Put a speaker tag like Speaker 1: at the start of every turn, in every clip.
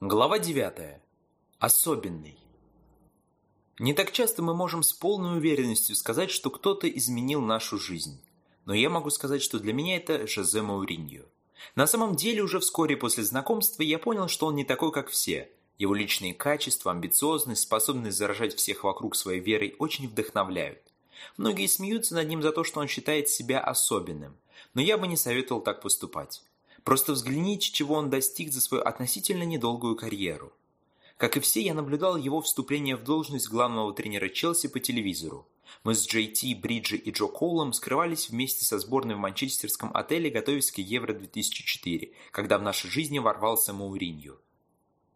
Speaker 1: Глава 9. Особенный. Не так часто мы можем с полной уверенностью сказать, что кто-то изменил нашу жизнь. Но я могу сказать, что для меня это Жозе Мауриньо. На самом деле, уже вскоре после знакомства я понял, что он не такой, как все. Его личные качества, амбициозность, способность заражать всех вокруг своей верой очень вдохновляют. Многие смеются над ним за то, что он считает себя особенным. Но я бы не советовал так поступать. Просто взгляните, чего он достиг за свою относительно недолгую карьеру. Как и все, я наблюдал его вступление в должность главного тренера Челси по телевизору. Мы с Джей Ти, Бриджи и Джо Коулом скрывались вместе со сборной в манчестерском отеле, готовясь к Евро-2004, когда в нашей жизни ворвался Мауринью.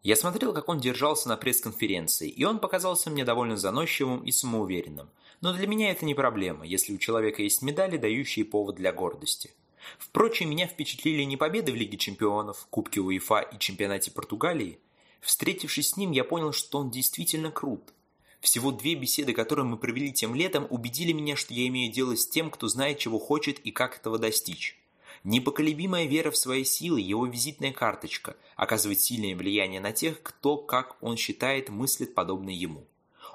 Speaker 1: Я смотрел, как он держался на пресс-конференции, и он показался мне довольно заносчивым и самоуверенным. Но для меня это не проблема, если у человека есть медали, дающие повод для гордости. Впрочем, меня впечатлили не победы в Лиге чемпионов, Кубке УЕФА и чемпионате Португалии. Встретившись с ним, я понял, что он действительно крут. Всего две беседы, которые мы провели тем летом, убедили меня, что я имею дело с тем, кто знает, чего хочет и как этого достичь. Непоколебимая вера в свои силы, его визитная карточка, оказывает сильное влияние на тех, кто, как он считает, мыслит подобно ему.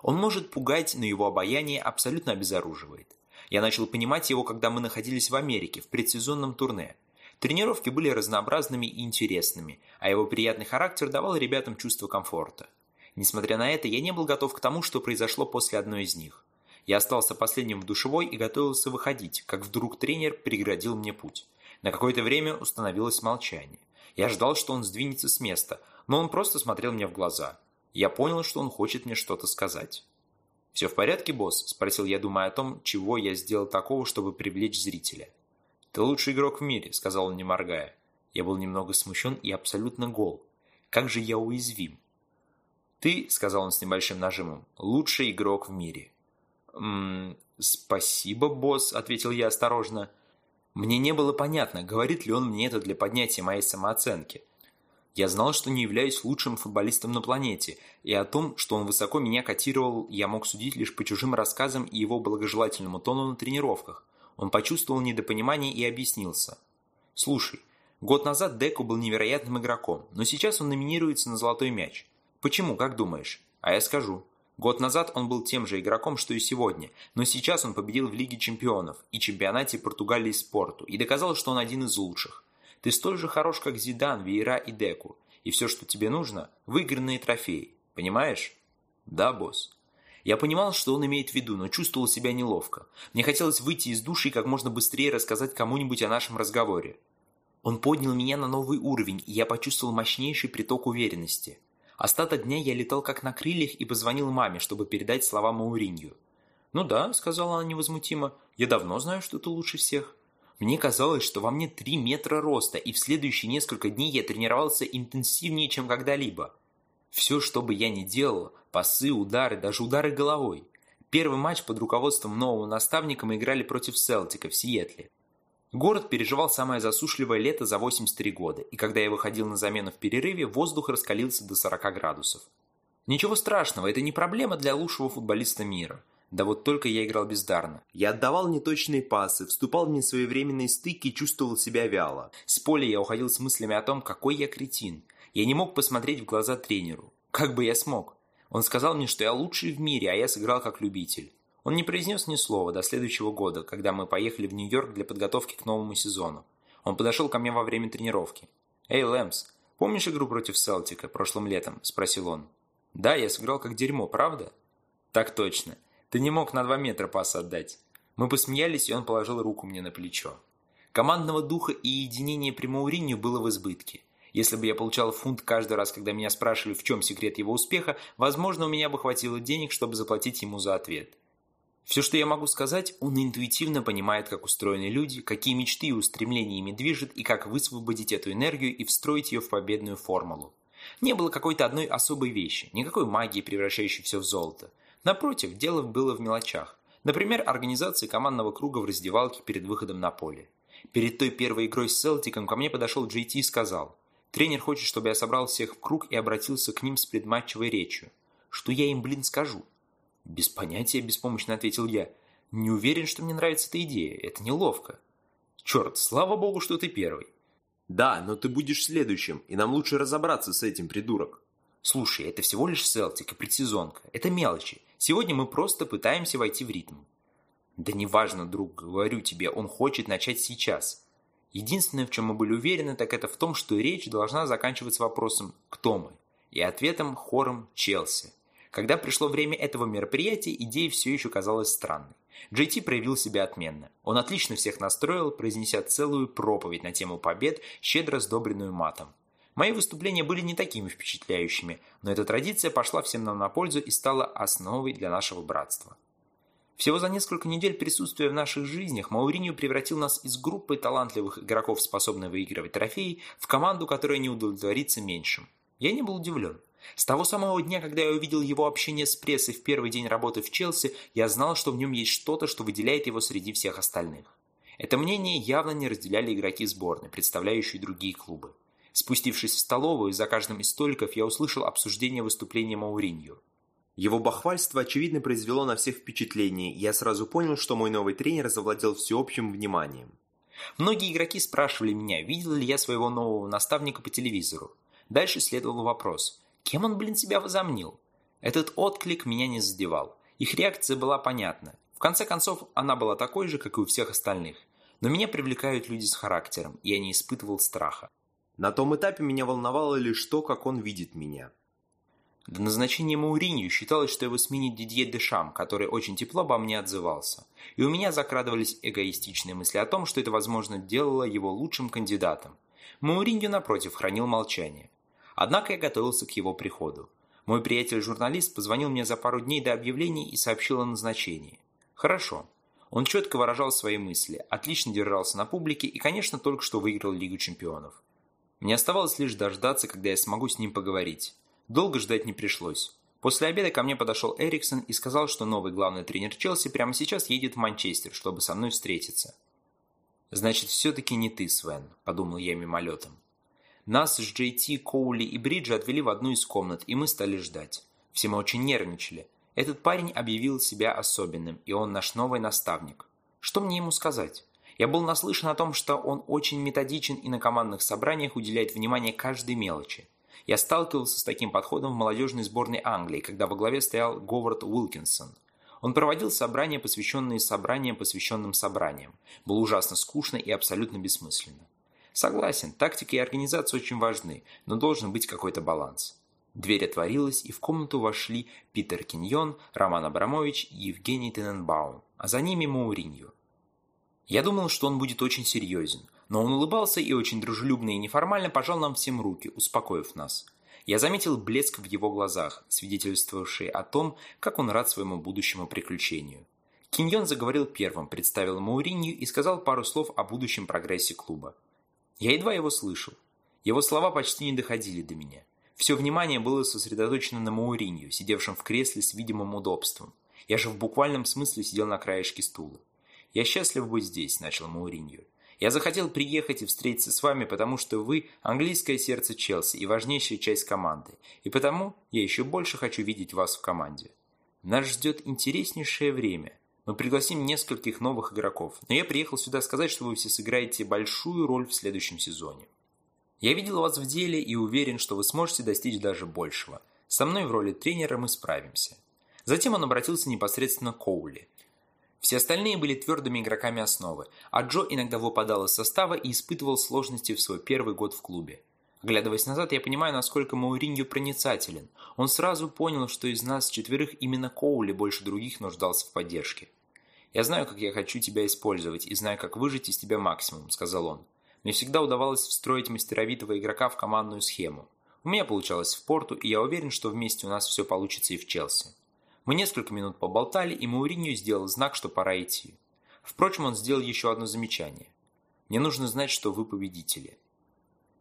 Speaker 1: Он может пугать, но его обаяние абсолютно обезоруживает. Я начал понимать его, когда мы находились в Америке, в предсезонном турне. Тренировки были разнообразными и интересными, а его приятный характер давал ребятам чувство комфорта. Несмотря на это, я не был готов к тому, что произошло после одной из них. Я остался последним в душевой и готовился выходить, как вдруг тренер преградил мне путь. На какое-то время установилось молчание. Я ждал, что он сдвинется с места, но он просто смотрел мне в глаза. Я понял, что он хочет мне что-то сказать. «Все в порядке, босс?» – спросил я, думая о том, чего я сделал такого, чтобы привлечь зрителя. «Ты лучший игрок в мире», – сказал он, не моргая. Я был немного смущен и абсолютно гол. Как же я уязвим. «Ты», – сказал он с небольшим нажимом, – «лучший игрок в мире». «Ммм, спасибо, босс», – ответил я осторожно. Мне не было понятно, говорит ли он мне это для поднятия моей самооценки. Я знал, что не являюсь лучшим футболистом на планете, и о том, что он высоко меня котировал, я мог судить лишь по чужим рассказам и его благожелательному тону на тренировках. Он почувствовал недопонимание и объяснился. «Слушай, год назад Деко был невероятным игроком, но сейчас он номинируется на золотой мяч. Почему, как думаешь? А я скажу. Год назад он был тем же игроком, что и сегодня, но сейчас он победил в Лиге чемпионов и чемпионате Португалии спорту и доказал, что он один из лучших. Ты столь же хорош, как Зидан, Вейра и Деку. И все, что тебе нужно – выигранные трофеи. Понимаешь? Да, босс. Я понимал, что он имеет в виду, но чувствовал себя неловко. Мне хотелось выйти из души и как можно быстрее рассказать кому-нибудь о нашем разговоре. Он поднял меня на новый уровень, и я почувствовал мощнейший приток уверенности. Остаток дня я летал как на крыльях и позвонил маме, чтобы передать слова Мауринью. «Ну да», — сказала она невозмутимо, — «я давно знаю, что ты лучше всех». Мне казалось, что во мне 3 метра роста, и в следующие несколько дней я тренировался интенсивнее, чем когда-либо. Все, что бы я ни делал, пасы, удары, даже удары головой. Первый матч под руководством нового наставника мы играли против Селтика в Сиэтле. Город переживал самое засушливое лето за 83 года, и когда я выходил на замену в перерыве, воздух раскалился до 40 градусов. Ничего страшного, это не проблема для лучшего футболиста мира. Да вот только я играл бездарно. Я отдавал неточные пасы, вступал в несвоевременные стыки и чувствовал себя вяло. С поля я уходил с мыслями о том, какой я кретин. Я не мог посмотреть в глаза тренеру. Как бы я смог? Он сказал мне, что я лучший в мире, а я сыграл как любитель. Он не произнес ни слова до следующего года, когда мы поехали в Нью-Йорк для подготовки к новому сезону. Он подошел ко мне во время тренировки. «Эй, Лэмс, помнишь игру против Селтика прошлым летом?» – спросил он. «Да, я сыграл как дерьмо, правда?» «Так точно. Ты не мог на два метра пас отдать. Мы посмеялись, и он положил руку мне на плечо. Командного духа и единения при Мауринью было в избытке. Если бы я получал фунт каждый раз, когда меня спрашивали, в чем секрет его успеха, возможно, у меня бы хватило денег, чтобы заплатить ему за ответ. Все, что я могу сказать, он интуитивно понимает, как устроены люди, какие мечты и устремления ими движет, и как высвободить эту энергию и встроить ее в победную формулу. Не было какой-то одной особой вещи, никакой магии, превращающей все в золото. Напротив, дело было в мелочах. Например, организации командного круга в раздевалке перед выходом на поле. Перед той первой игрой с Селтиком ко мне подошел Джей Ти и сказал, «Тренер хочет, чтобы я собрал всех в круг и обратился к ним с предматчевой речью. Что я им, блин, скажу?» «Без понятия», – беспомощно ответил я. «Не уверен, что мне нравится эта идея. Это неловко». «Черт, слава богу, что ты первый».
Speaker 2: Да, но ты будешь следующим, и нам лучше разобраться с этим, придурок.
Speaker 1: Слушай, это всего лишь Селтик и предсезонка. Это мелочи. Сегодня мы просто пытаемся войти в ритм. Да неважно, друг, говорю тебе, он хочет начать сейчас. Единственное, в чем мы были уверены, так это в том, что речь должна заканчиваться вопросом «Кто мы?» и ответом хором «Челси». Когда пришло время этого мероприятия, идея все еще казалась странной. Джей Ти проявил себя отменно. Он отлично всех настроил, произнеся целую проповедь на тему побед, щедро сдобренную матом. Мои выступления были не такими впечатляющими, но эта традиция пошла всем нам на пользу и стала основой для нашего братства. Всего за несколько недель присутствия в наших жизнях Мауриньо превратил нас из группы талантливых игроков, способных выигрывать трофеи, в команду, которая не удовлетворится меньшим. Я не был удивлен. С того самого дня, когда я увидел его общение с прессой в первый день работы в Челси, я знал, что в нем есть что-то, что выделяет его среди всех остальных. Это мнение явно не разделяли игроки сборной, представляющие другие клубы. Спустившись в столовую, за каждым из столиков я услышал обсуждение выступления Мауриньо.
Speaker 2: Его бахвальство, очевидно, произвело на всех впечатление, и я сразу понял, что мой новый тренер завладел всеобщим вниманием.
Speaker 1: Многие игроки спрашивали меня, видел ли я своего нового наставника по телевизору. Дальше следовал вопрос, Кем он, блин, себя возомнил? Этот отклик меня не задевал. Их реакция была понятна. В конце концов, она была такой же, как и у всех остальных. Но меня привлекают люди с характером, и я не испытывал страха.
Speaker 2: На том этапе меня волновало лишь то, как он видит меня.
Speaker 1: До назначения Мауринью считалось, что его сменит Дидье Дешам, который очень тепло обо мне отзывался. И у меня закрадывались эгоистичные мысли о том, что это, возможно, делало его лучшим кандидатом. Мауринью, напротив, хранил молчание. Однако я готовился к его приходу. Мой приятель-журналист позвонил мне за пару дней до объявления и сообщил о назначении. Хорошо. Он четко выражал свои мысли, отлично держался на публике и, конечно, только что выиграл Лигу чемпионов. Мне оставалось лишь дождаться, когда я смогу с ним поговорить. Долго ждать не пришлось. После обеда ко мне подошел Эриксон и сказал, что новый главный тренер Челси прямо сейчас едет в Манчестер, чтобы со мной встретиться. «Значит, все-таки не ты, Свен», – подумал я мимолетом. Нас с Джей Ти, Коули и Бриджи отвели в одну из комнат, и мы стали ждать. Все мы очень нервничали. Этот парень объявил себя особенным, и он наш новый наставник. Что мне ему сказать? Я был наслышан о том, что он очень методичен и на командных собраниях уделяет внимание каждой мелочи. Я сталкивался с таким подходом в молодежной сборной Англии, когда во главе стоял Говард Уилкинсон. Он проводил собрания, посвященные собраниям, посвященным собраниям. Было ужасно скучно и абсолютно бессмысленно. Согласен, тактика и организация очень важны, но должен быть какой-то баланс. Дверь отворилась, и в комнату вошли Питер Киньон, Роман Абрамович и Евгений Тененбаум, а за ними Мауринью. Я думал, что он будет очень серьезен, но он улыбался и очень дружелюбно и неформально пожал нам всем руки, успокоив нас. Я заметил блеск в его глазах, свидетельствовавший о том, как он рад своему будущему приключению. Киньон заговорил первым, представил Мауринью и сказал пару слов о будущем прогрессе клуба. Я едва его слышал. Его слова почти не доходили до меня. Все внимание было сосредоточено на Мауринью, сидевшем в кресле с видимым удобством. Я же в буквальном смысле сидел на краешке стула. «Я счастлив быть здесь», – начал Мауринью. «Я захотел приехать и встретиться с вами, потому что вы – английское сердце Челси и важнейшая часть команды. И потому я еще больше хочу видеть вас в команде. Нас ждет интереснейшее время. Мы пригласим нескольких новых игроков, но я приехал сюда сказать, что вы все сыграете большую роль в следующем сезоне. Я видел вас в деле и уверен, что вы сможете достичь даже большего. Со мной в роли тренера мы справимся. Затем он обратился непосредственно к Коули. Все остальные были твердыми игроками основы, а Джо иногда выпадал из состава и испытывал сложности в свой первый год в клубе. Оглядываясь назад, я понимаю, насколько Мауриньо проницателен. Он сразу понял, что из нас четверых именно Коули больше других нуждался в поддержке. «Я знаю, как я хочу тебя использовать, и знаю, как выжить из тебя максимум», – сказал он. Мне всегда удавалось встроить мастеровитого игрока в командную схему. У меня получалось в Порту, и я уверен, что вместе у нас все получится и в Челси. Мы несколько минут поболтали, и Мауриньо сделал знак, что пора идти. Впрочем, он сделал еще одно замечание. «Мне нужно знать, что вы победители».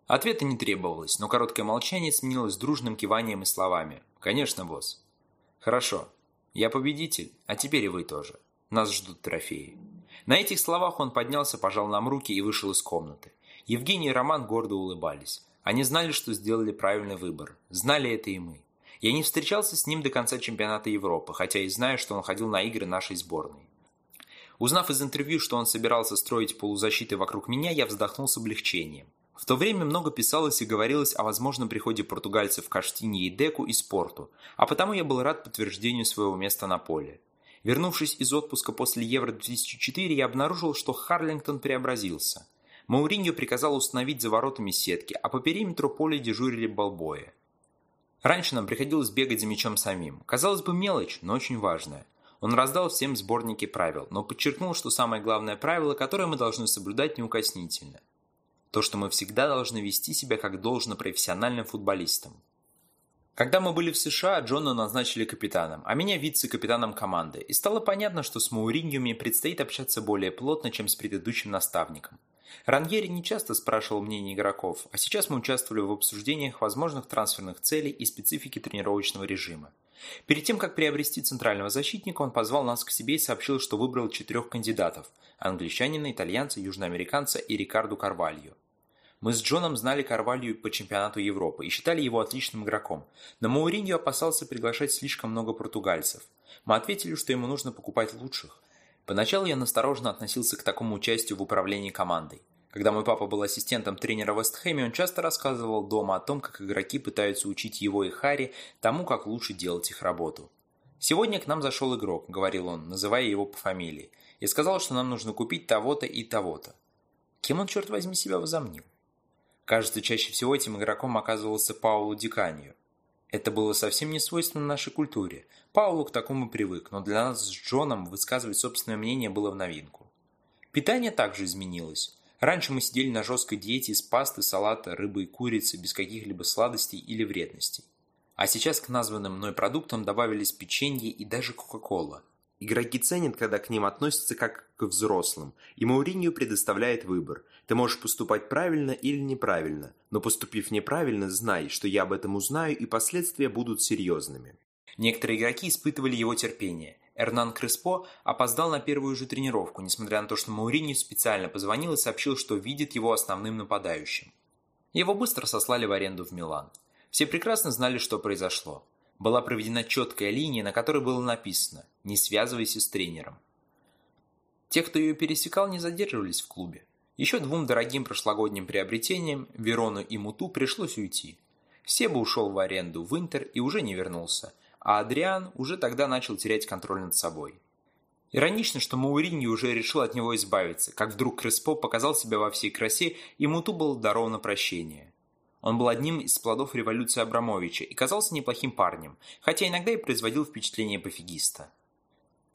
Speaker 1: Ответа не требовалось, но короткое молчание сменилось дружным киванием и словами. «Конечно, босс». «Хорошо. Я победитель, а теперь и вы тоже». Нас ждут трофеи». На этих словах он поднялся, пожал нам руки и вышел из комнаты. Евгений и Роман гордо улыбались. Они знали, что сделали правильный выбор. Знали это и мы. Я не встречался с ним до конца чемпионата Европы, хотя и знаю, что он ходил на игры нашей сборной. Узнав из интервью, что он собирался строить полузащиты вокруг меня, я вздохнул с облегчением. В то время много писалось и говорилось о возможном приходе португальцев в Каштинье и Деку и спорту, а потому я был рад подтверждению своего места на поле. Вернувшись из отпуска после Евро-2004, я обнаружил, что Харлингтон преобразился. Мауриньо приказал установить за воротами сетки, а по периметру поля дежурили балбои. Раньше нам приходилось бегать за мячом самим. Казалось бы, мелочь, но очень важная. Он раздал всем сборники правил, но подчеркнул, что самое главное правило, которое мы должны соблюдать неукоснительно – то, что мы всегда должны вести себя как должно профессиональным футболистам. Когда мы были в США, Джона назначили капитаном, а меня вице-капитаном команды, и стало понятно, что с Мауриньо мне предстоит общаться более плотно, чем с предыдущим наставником. Раньери не часто спрашивал мнение игроков, а сейчас мы участвовали в обсуждениях возможных трансферных целей и специфики тренировочного режима. Перед тем, как приобрести центрального защитника, он позвал нас к себе и сообщил, что выбрал четырех кандидатов – англичанина, итальянца, южноамериканца и Рикарду Карвалью. Мы с Джоном знали Карвалью по чемпионату Европы и считали его отличным игроком, но Мауриньо опасался приглашать слишком много португальцев. Мы ответили, что ему нужно покупать лучших. Поначалу я настороженно относился к такому участию в управлении командой. Когда мой папа был ассистентом тренера в Вестхэме, он часто рассказывал дома о том, как игроки пытаются учить его и Харри тому, как лучше делать их работу. «Сегодня к нам зашел игрок», — говорил он, называя его по фамилии, и сказал, что нам нужно купить того-то и того-то. Кем он, черт возьми, себя возомнил? Кажется, чаще всего этим игроком оказывался Пауло Диканьо. Это было совсем не свойственно нашей культуре. Пауло к такому привык, но для нас с Джоном высказывать собственное мнение было в новинку. Питание также изменилось. Раньше мы сидели на жесткой диете из пасты, салата, рыбы и курицы без каких-либо сладостей или вредностей. А сейчас к названным мной продуктам добавились печенье и даже Кока-Кола. Игроки ценят, когда к ним относятся как к взрослым, и Мауриньо предоставляет выбор. Ты можешь поступать правильно или неправильно, но поступив неправильно, знай, что я об этом узнаю и последствия будут серьезными. Некоторые игроки испытывали его терпение. Эрнан Креспо опоздал на первую же тренировку, несмотря на то, что Мауриньо специально позвонил и сообщил, что видит его основным нападающим. Его быстро сослали в аренду в Милан. Все прекрасно знали, что произошло. Была проведена четкая линия, на которой было написано «Не связывайся с тренером». Те, кто ее пересекал, не задерживались в клубе. Еще двум дорогим прошлогодним приобретениям, Верону и Муту, пришлось уйти. Себа ушел в аренду в Интер и уже не вернулся – а Адриан уже тогда начал терять контроль над собой. Иронично, что Мауриньо уже решил от него избавиться, как вдруг Креспо показал себя во всей красе, и Муту было даровано прощение. Он был одним из плодов революции Абрамовича и казался неплохим парнем, хотя иногда и производил впечатление пофигиста.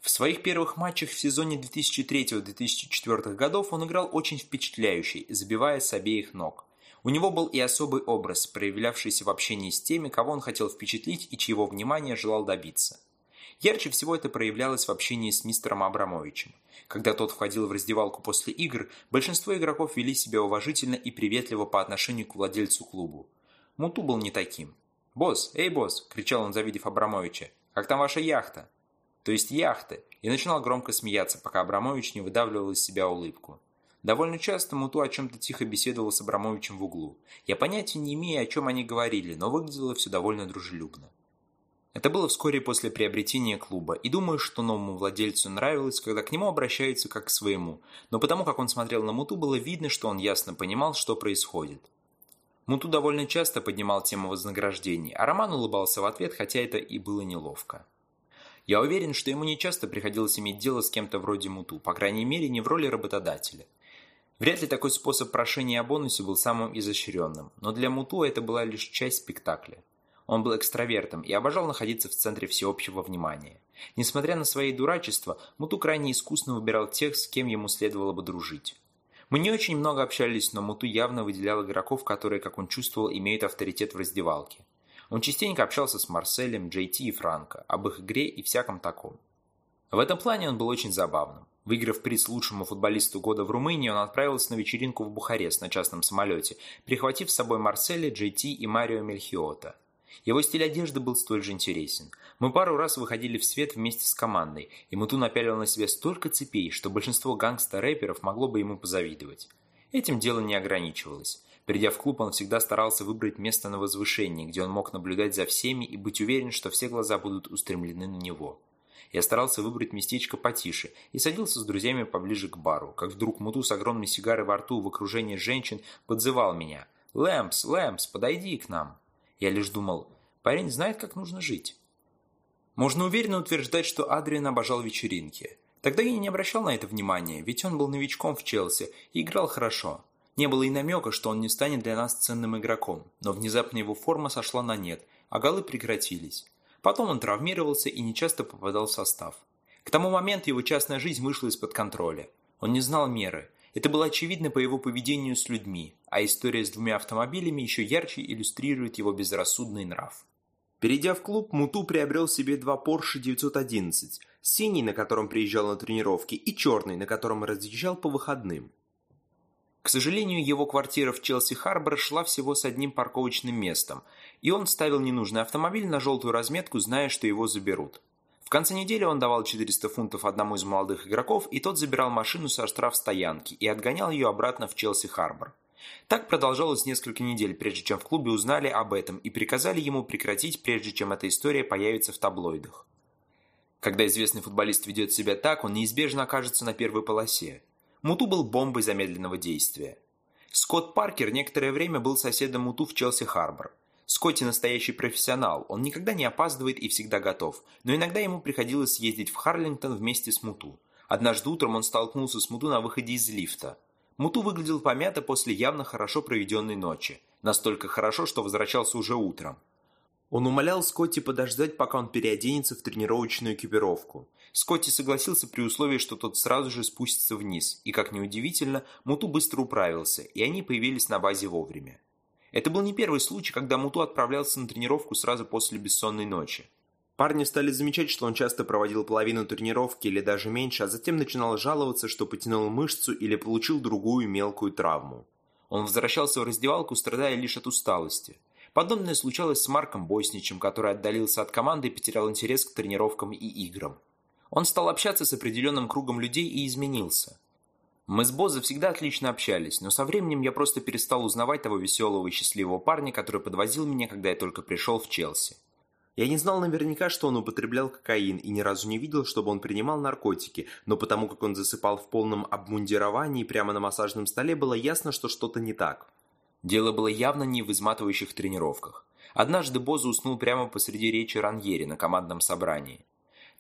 Speaker 1: В своих первых матчах в сезоне 2003-2004 годов он играл очень впечатляющий, забивая с обеих ног. У него был и особый образ, проявлявшийся в общении с теми, кого он хотел впечатлить и чьего внимания желал добиться. Ярче всего это проявлялось в общении с мистером Абрамовичем. Когда тот входил в раздевалку после игр, большинство игроков вели себя уважительно и приветливо по отношению к владельцу клубу. Муту был не таким. «Босс, эй, босс!» – кричал он, завидев Абрамовича. «Как там ваша яхта?» То есть яхта, и начинал громко смеяться, пока Абрамович не выдавливал из себя улыбку. Довольно часто Муту о чем-то тихо беседовал с Абрамовичем в углу. Я понятия не имею, о чем они говорили, но выглядело все довольно дружелюбно. Это было вскоре после приобретения клуба, и думаю, что новому владельцу нравилось, когда к нему обращаются как к своему, но потому как он смотрел на Муту, было видно, что он ясно понимал, что происходит. Муту довольно часто поднимал тему вознаграждений, а Роман улыбался в ответ, хотя это и было неловко. Я уверен, что ему не часто приходилось иметь дело с кем-то вроде Муту, по крайней мере, не в роли работодателя. Вряд ли такой способ прошения о бонусе был самым изощренным, но для Муту это была лишь часть спектакля. Он был экстравертом и обожал находиться в центре всеобщего внимания. Несмотря на свои дурачества, Муту крайне искусно выбирал тех, с кем ему следовало бы дружить. Мы не очень много общались, но Муту явно выделял игроков, которые, как он чувствовал, имеют авторитет в раздевалке. Он частенько общался с Марселем, Джей Ти и Франко, об их игре и всяком таком. В этом плане он был очень забавным. Выиграв приз лучшему футболисту года в Румынии, он отправился на вечеринку в Бухарест на частном самолете, прихватив с собой Марселя, Джей Ти и Марио Мельхиота. Его стиль одежды был столь же интересен. Мы пару раз выходили в свет вместе с командой, и Муту напялил на себя столько цепей, что большинство гангста-рэперов могло бы ему позавидовать. Этим дело не ограничивалось. Придя в клуб, он всегда старался выбрать место на возвышении, где он мог наблюдать за всеми и быть уверен, что все глаза будут устремлены на него. Я старался выбрать местечко потише и садился с друзьями поближе к бару, как вдруг Муту с огромной сигарой во рту в окружении женщин подзывал меня. «Лэмпс, Лэмпс, подойди к нам!» Я лишь думал, парень знает, как нужно жить. Можно уверенно утверждать, что Адриан обожал вечеринки. Тогда я не обращал на это внимания, ведь он был новичком в Челси и играл хорошо. Не было и намека, что он не станет для нас ценным игроком, но внезапно его форма сошла на нет, а голы прекратились. Потом он травмировался и нечасто попадал в состав. К тому моменту его частная жизнь вышла из-под контроля. Он не знал меры. Это было очевидно по его поведению с людьми, а история с двумя автомобилями еще ярче иллюстрирует его безрассудный нрав.
Speaker 2: Перейдя в клуб, Муту приобрел себе два Porsche 911, синий, на котором приезжал на тренировки, и черный, на котором разъезжал по выходным.
Speaker 1: К сожалению, его квартира в Челси-Харбор шла всего с одним парковочным местом, и он ставил ненужный автомобиль на желтую разметку, зная, что его заберут. В конце недели он давал 400 фунтов одному из молодых игроков, и тот забирал машину со штрафстоянки и отгонял ее обратно в Челси-Харбор. Так продолжалось несколько недель, прежде чем в клубе узнали об этом и приказали ему прекратить, прежде чем эта история появится в таблоидах. Когда известный футболист ведет себя так, он неизбежно окажется на первой полосе. Муту был бомбой замедленного действия. Скотт Паркер некоторое время был соседом Муту в Челси-Харбор. Скотти настоящий профессионал, он никогда не опаздывает и всегда готов, но иногда ему приходилось ездить в Харлингтон вместе с Муту. Однажды утром он столкнулся с Муту на выходе из лифта – Муту выглядел помято после явно хорошо проведенной ночи. Настолько хорошо, что возвращался уже утром.
Speaker 2: Он умолял Скотти подождать, пока он переоденется в тренировочную экипировку.
Speaker 1: Скотти согласился при условии, что тот сразу же спустится вниз, и, как неудивительно, Муту быстро управился, и они появились на базе вовремя. Это был не первый случай, когда Муту отправлялся на тренировку сразу после бессонной ночи.
Speaker 2: Парни стали замечать, что он часто проводил половину тренировки или даже меньше, а затем начинал жаловаться, что потянул мышцу или получил другую мелкую травму.
Speaker 1: Он возвращался в раздевалку, страдая лишь от усталости. Подобное случалось с Марком Босничем, который отдалился от команды и потерял интерес к тренировкам и играм. Он стал общаться с определенным кругом людей и изменился. Мы с Бозо всегда отлично общались, но со временем я просто перестал узнавать того веселого и счастливого парня, который подвозил меня, когда я только пришел в Челси.
Speaker 2: Я не знал наверняка, что он употреблял кокаин и ни разу не видел, чтобы он принимал наркотики, но потому как он засыпал в полном обмундировании прямо на массажном столе, было ясно, что что-то не так.
Speaker 1: Дело было явно не в изматывающих тренировках. Однажды Боза уснул прямо посреди речи Раньери на командном собрании.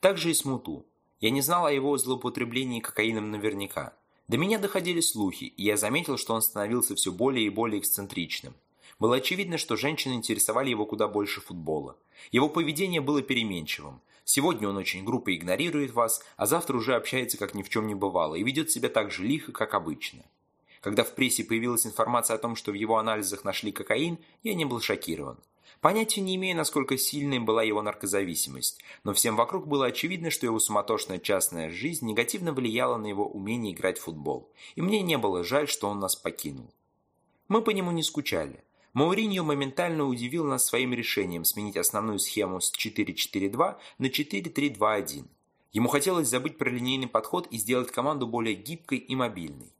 Speaker 1: Так же и Смуту. Я не знал о его злоупотреблении кокаином наверняка. До меня доходили слухи, и я заметил, что он становился все более и более эксцентричным. Было очевидно, что женщины интересовали его куда больше футбола. Его поведение было переменчивым. Сегодня он очень грубо игнорирует вас, а завтра уже общается как ни в чем не бывало и ведет себя так же лихо, как обычно. Когда в прессе появилась информация о том, что в его анализах нашли кокаин, я не был шокирован. Понятия не имею, насколько сильной была его наркозависимость, но всем вокруг было очевидно, что его суматошная частная жизнь негативно влияла на его умение играть в футбол, и мне не было жаль, что он нас покинул. Мы по нему не скучали. Мауриньо моментально удивил нас своим решением сменить основную схему с 4-4-2 на 4-3-2-1. Ему хотелось забыть про линейный подход и сделать команду более гибкой и мобильной.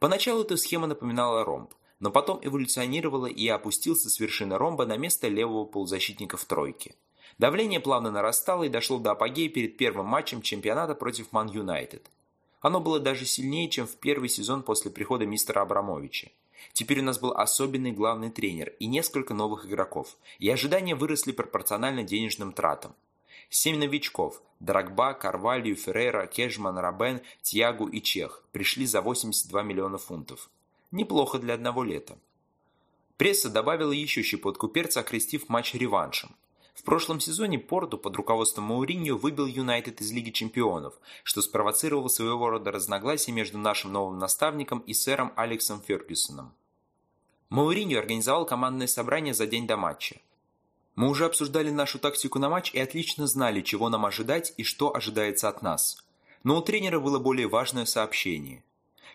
Speaker 1: Поначалу эта схема напоминала ромб, но потом эволюционировала и опустился с вершины ромба на место левого полузащитника в тройке. Давление плавно нарастало и дошло до апогея перед первым матчем чемпионата против Ман Юнайтед. Оно было даже сильнее, чем в первый сезон после прихода мистера Абрамовича. Теперь у нас был особенный главный тренер и несколько новых игроков, и ожидания выросли пропорционально денежным тратам. Семь новичков – Драгба, Карвалью, Феррера, Кежман, Рабен, Тьягу и Чех – пришли за 82 миллиона фунтов. Неплохо для одного лета. Пресса добавила еще щепотку перца, окрестив матч реваншем. В прошлом сезоне Порту под руководством Мауриньо выбил Юнайтед из Лиги Чемпионов, что спровоцировало своего рода разногласия между нашим новым наставником и сэром Алексом Фергюсоном. Мауриньо организовал командное собрание за день до матча. Мы уже обсуждали нашу тактику на матч и отлично знали, чего нам ожидать и что ожидается от нас. Но у тренера было более важное сообщение.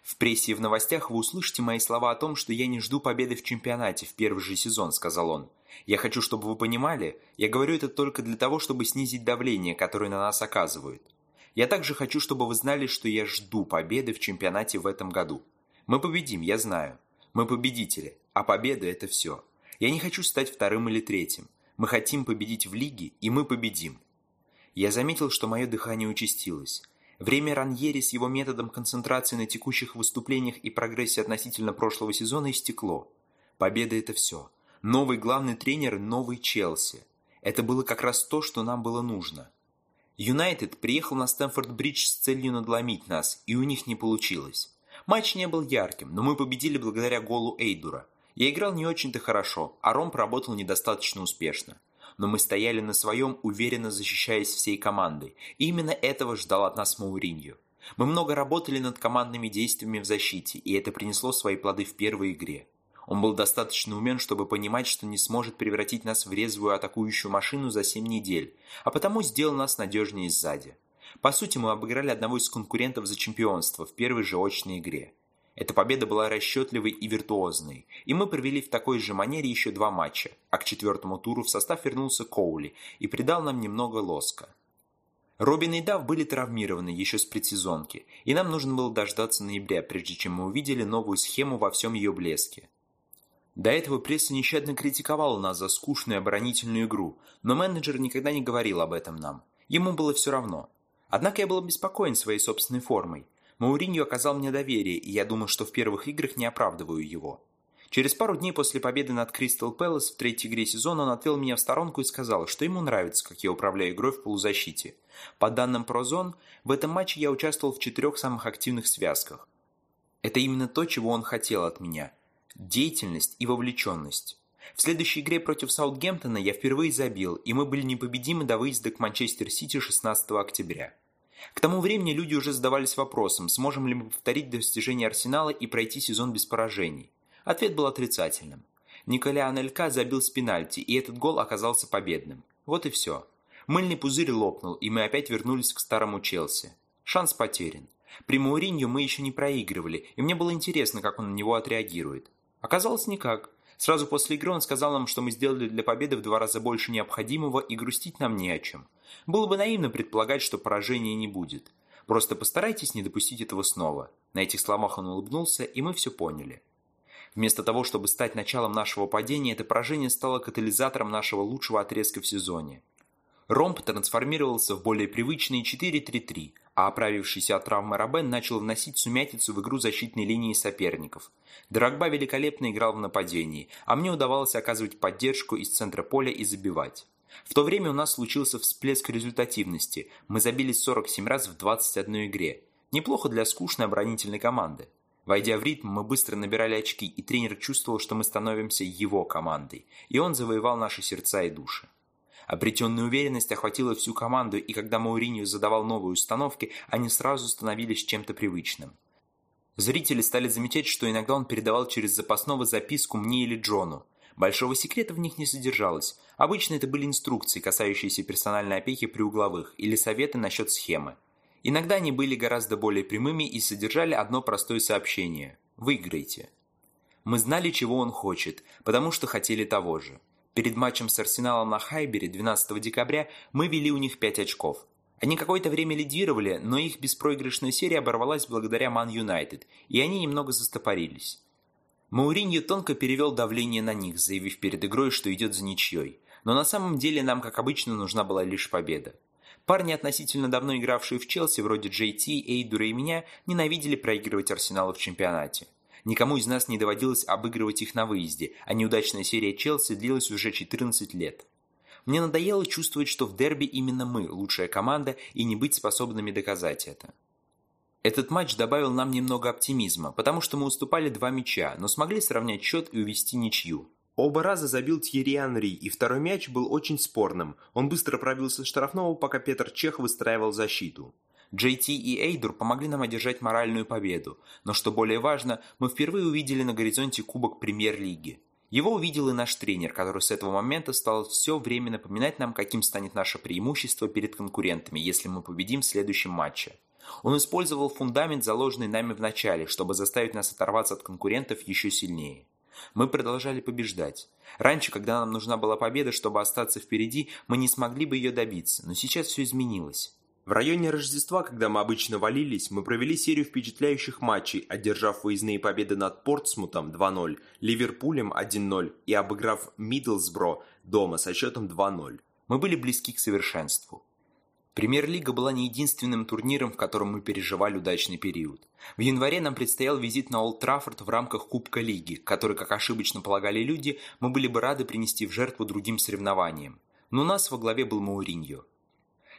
Speaker 1: В прессе и в новостях вы услышите мои слова о том, что я не жду победы в чемпионате в первый же сезон, сказал он. Я хочу, чтобы вы понимали, я говорю это только для того, чтобы снизить давление, которое на нас оказывают. Я также хочу, чтобы вы знали, что я жду победы в чемпионате в этом году. Мы победим, я знаю. Мы победители, а победа – это все. Я не хочу стать вторым или третьим. Мы хотим победить в лиге, и мы победим. Я заметил, что мое дыхание участилось. Время Раньери с его методом концентрации на текущих выступлениях и прогрессе относительно прошлого сезона истекло. Победа – это все. Новый главный тренер – новый Челси. Это было как раз то, что нам было нужно. Юнайтед приехал на Стэнфорд-Бридж с целью надломить нас, и у них не получилось. Матч не был ярким, но мы победили благодаря голу Эйдура. Я играл не очень-то хорошо, а Ром работал недостаточно успешно. Но мы стояли на своем, уверенно защищаясь всей командой. И именно этого ждал от нас Мауриньо. Мы много работали над командными действиями в защите, и это принесло свои плоды в первой игре. Он был достаточно умен, чтобы понимать, что не сможет превратить нас в резвую атакующую машину за 7 недель, а потому сделал нас надежнее сзади. По сути, мы обыграли одного из конкурентов за чемпионство в первой же очной игре. Эта победа была расчетливой и виртуозной, и мы провели в такой же манере еще два матча, а к четвертому туру в состав вернулся Коули и придал нам немного лоска. Робин и Дав были травмированы еще с предсезонки, и нам нужно было дождаться ноября, прежде чем мы увидели новую схему во всем ее блеске. До этого пресса нещадно критиковала нас за скучную оборонительную игру, но менеджер никогда не говорил об этом нам. Ему было все равно. Однако я был обеспокоен своей собственной формой. Мауриньо оказал мне доверие, и я думал, что в первых играх не оправдываю его. Через пару дней после победы над Кристал Пэлас в третьей игре сезона он отвел меня в сторонку и сказал, что ему нравится, как я управляю игрой в полузащите. По данным Прозон, в этом матче я участвовал в четырех самых активных связках. Это именно то, чего он хотел от меня – деятельность и вовлеченность. В следующей игре против Саутгемптона я впервые забил, и мы были непобедимы до выезда к Манчестер-Сити 16 октября. К тому времени люди уже задавались вопросом, сможем ли мы повторить достижения Арсенала и пройти сезон без поражений. Ответ был отрицательным. Николя Анелька забил с пенальти, и этот гол оказался победным. Вот и все. Мыльный пузырь лопнул, и мы опять вернулись к старому Челси. Шанс потерян. При Мауриньо мы еще не проигрывали, и мне было интересно, как он на него отреагирует. Оказалось, никак. Сразу после игры он сказал нам, что мы сделали для победы в два раза больше необходимого и грустить нам не о чем. Было бы наивно предполагать, что поражения не будет. Просто постарайтесь не допустить этого снова. На этих словах он улыбнулся, и мы все поняли. Вместо того, чтобы стать началом нашего падения, это поражение стало катализатором нашего лучшего отрезка в сезоне. Ромб трансформировался в более привычные 4-3-3, а оправившийся от травмы Робен начал вносить сумятицу в игру защитной линии соперников. Драгба великолепно играл в нападении, а мне удавалось оказывать поддержку из центра поля и забивать. В то время у нас случился всплеск результативности. Мы забили 47 раз в 21 игре. Неплохо для скучной оборонительной команды. Войдя в ритм, мы быстро набирали очки, и тренер чувствовал, что мы становимся его командой, и он завоевал наши сердца и души. Обретенная уверенность охватила всю команду, и когда Мауриньо задавал новые установки, они сразу становились чем-то привычным. Зрители стали замечать, что иногда он передавал через запасного записку мне или Джону. Большого секрета в них не содержалось. Обычно это были инструкции, касающиеся персональной опеки при угловых, или советы насчет схемы. Иногда они были гораздо более прямыми и содержали одно простое сообщение «Выиграйте». Мы знали, чего он хочет, потому что хотели того же. Перед матчем с Арсеналом на Хайбере 12 декабря мы вели у них 5 очков. Они какое-то время лидировали, но их беспроигрышная серия оборвалась благодаря Ман Юнайтед, и они немного застопорились. Мауриньо тонко перевел давление на них, заявив перед игрой, что идет за ничьей. Но на самом деле нам, как обычно, нужна была лишь победа. Парни, относительно давно игравшие в Челси, вроде Джей Ти, Эйдура и меня, ненавидели проигрывать Арсеналу в чемпионате. Никому из нас не доводилось обыгрывать их на выезде, а неудачная серия Челси длилась уже 14 лет. Мне надоело чувствовать, что в дерби именно мы лучшая команда и не быть способными доказать это. Этот матч добавил нам немного оптимизма, потому что мы уступали два мяча, но смогли сравнять счет и увести ничью.
Speaker 2: Оба раза забил Тьерри Анри, и второй мяч был очень спорным. Он быстро пробился штрафного, пока Петр Чех выстраивал защиту.
Speaker 1: Ти и Эйдур помогли нам одержать моральную победу, но что более важно, мы впервые увидели на горизонте Кубок Премьер-лиги. Его увидел и наш тренер, который с этого момента стал все время напоминать нам, каким станет наше преимущество перед конкурентами, если мы победим в следующем матче. Он использовал фундамент, заложенный нами в начале, чтобы заставить нас оторваться от конкурентов еще сильнее. Мы продолжали побеждать. Раньше, когда нам нужна была победа, чтобы остаться впереди, мы не смогли бы ее добиться, но сейчас все изменилось.
Speaker 2: В районе Рождества, когда мы обычно валились, мы провели серию впечатляющих матчей, одержав выездные победы над Портсмутом 2-0, Ливерпулем 1-0 и обыграв Миддлсбро дома со счетом 2-0.
Speaker 1: Мы были близки к совершенству. Премьер-лига была не единственным турниром, в котором мы переживали удачный период. В январе нам предстоял визит на Олд Траффорд в рамках Кубка Лиги, который, как ошибочно полагали люди, мы были бы рады принести в жертву другим соревнованиям. Но нас во главе был Мауриньо.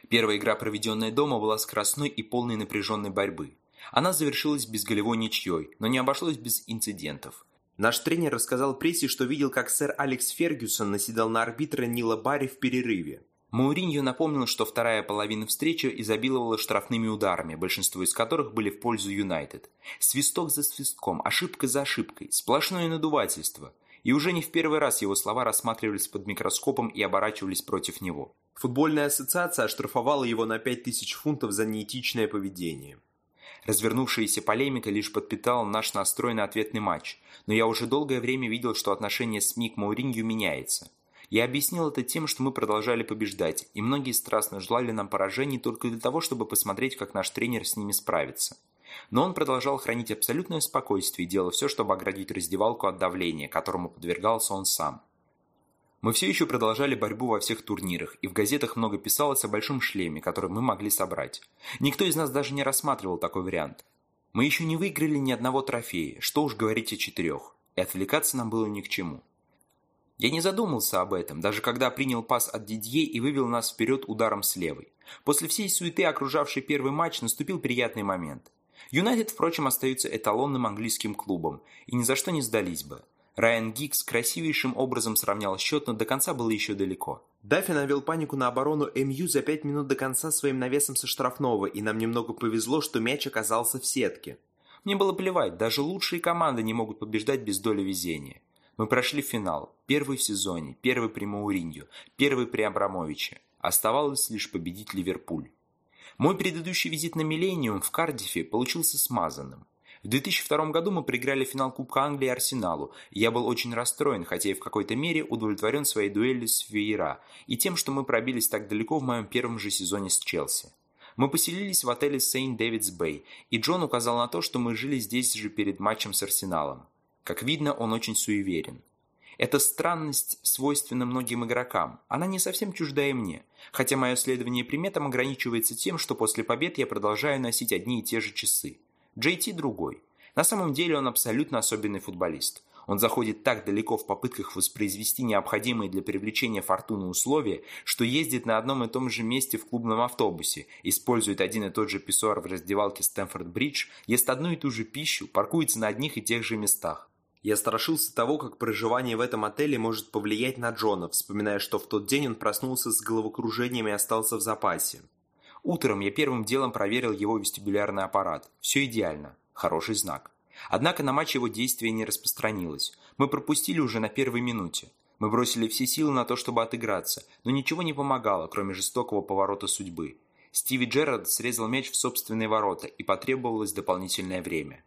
Speaker 1: Первая игра, проведенная дома, была скоростной и полной напряженной борьбы. Она завершилась без голевой ничьей, но не обошлось без инцидентов.
Speaker 2: Наш тренер рассказал прессе, что видел, как сэр Алекс Фергюсон наседал на арбитра Нила Барри в перерыве.
Speaker 1: Мауриньо напомнил, что вторая половина встречи изобиловала штрафными ударами, большинство из которых были в пользу Юнайтед. Свисток за свистком, ошибка за ошибкой, сплошное надувательство. И уже не в первый раз его слова рассматривались под микроскопом и оборачивались против него.
Speaker 2: Футбольная ассоциация оштрафовала его на 5000 фунтов за неэтичное поведение.
Speaker 1: Развернувшаяся полемика лишь подпитала наш настрой на ответный матч, но я уже долгое время видел, что отношение СМИ к Мауринью меняется. Я объяснил это тем, что мы продолжали побеждать, и многие страстно желали нам поражений только для того, чтобы посмотреть, как наш тренер с ними справится. Но он продолжал хранить абсолютное спокойствие и делал все, чтобы оградить раздевалку от давления, которому подвергался он сам. Мы все еще продолжали борьбу во всех турнирах, и в газетах много писалось о большом шлеме, который мы могли собрать. Никто из нас даже не рассматривал такой вариант. Мы еще не выиграли ни одного трофея, что уж говорить о четырех, и отвлекаться нам было ни к чему. Я не задумался об этом, даже когда принял пас от Дидье и вывел нас вперед ударом с левой. После всей суеты, окружавшей первый матч, наступил приятный момент. Юнайтед, впрочем, остаются эталонным английским клубом и ни за что не сдались бы. Райан Гикс красивейшим образом сравнял счет, но до конца было еще далеко.
Speaker 2: Даффи навел панику на оборону МЮ за пять минут до конца своим навесом со штрафного, и нам немного повезло, что мяч оказался в сетке.
Speaker 1: Мне было плевать, даже лучшие команды не могут побеждать без доли везения. Мы прошли финал, первый в сезоне, первый при Мауриньо, первый при Абрамовиче. Оставалось лишь победить Ливерпуль. Мой предыдущий визит на Миллениум в Кардифе получился смазанным. В 2002 году мы проиграли финал Кубка Англии Арсеналу, и я был очень расстроен, хотя и в какой-то мере удовлетворен своей дуэлью с Вейера и тем, что мы пробились так далеко в моем первом же сезоне с Челси. Мы поселились в отеле Сейнт Дэвидс Бэй, и Джон указал на то, что мы жили здесь же перед матчем с Арсеналом. Как видно, он очень суеверен. Эта странность свойственна многим игрокам. Она не совсем чуждая мне. Хотя мое следование приметам ограничивается тем, что после побед я продолжаю носить одни и те же часы. Ти другой. На самом деле он абсолютно особенный футболист. Он заходит так далеко в попытках воспроизвести необходимые для привлечения фортуны условия, что ездит на одном и том же месте в клубном автобусе, использует один и тот же писсуар в раздевалке Стэнфорд-Бридж, ест одну и ту же пищу, паркуется на одних и тех же местах.
Speaker 2: Я страшился того, как проживание в этом отеле может повлиять на Джона, вспоминая, что в тот день он проснулся с головокружением и остался в запасе.
Speaker 1: Утром я первым делом проверил его вестибулярный аппарат. Все идеально. Хороший знак. Однако на матч его действие не распространилось. Мы пропустили уже на первой минуте. Мы бросили все силы на то, чтобы отыграться, но ничего не помогало, кроме жестокого поворота судьбы. Стиви Джерард срезал мяч в собственные ворота, и потребовалось дополнительное время.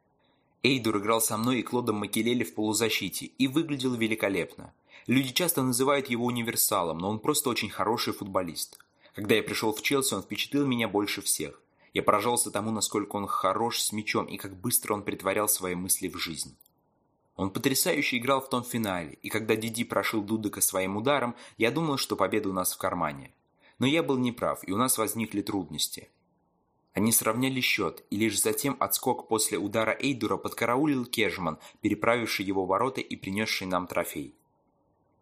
Speaker 1: Эйдур играл со мной и Клодом Макелеле в полузащите и выглядел великолепно. Люди часто называют его универсалом, но он просто очень хороший футболист. Когда я пришел в Челси, он впечатлил меня больше всех. Я поражался тому, насколько он хорош с мячом и как быстро он притворял свои мысли в жизнь. Он потрясающе играл в том финале, и когда Диди прошил Дудека своим ударом, я думал, что победа у нас в кармане. Но я был неправ, и у нас возникли трудности. Они сравняли счет, и лишь затем отскок после удара Эйдура подкараулил Кежман, переправивший его ворота и принесший нам трофей.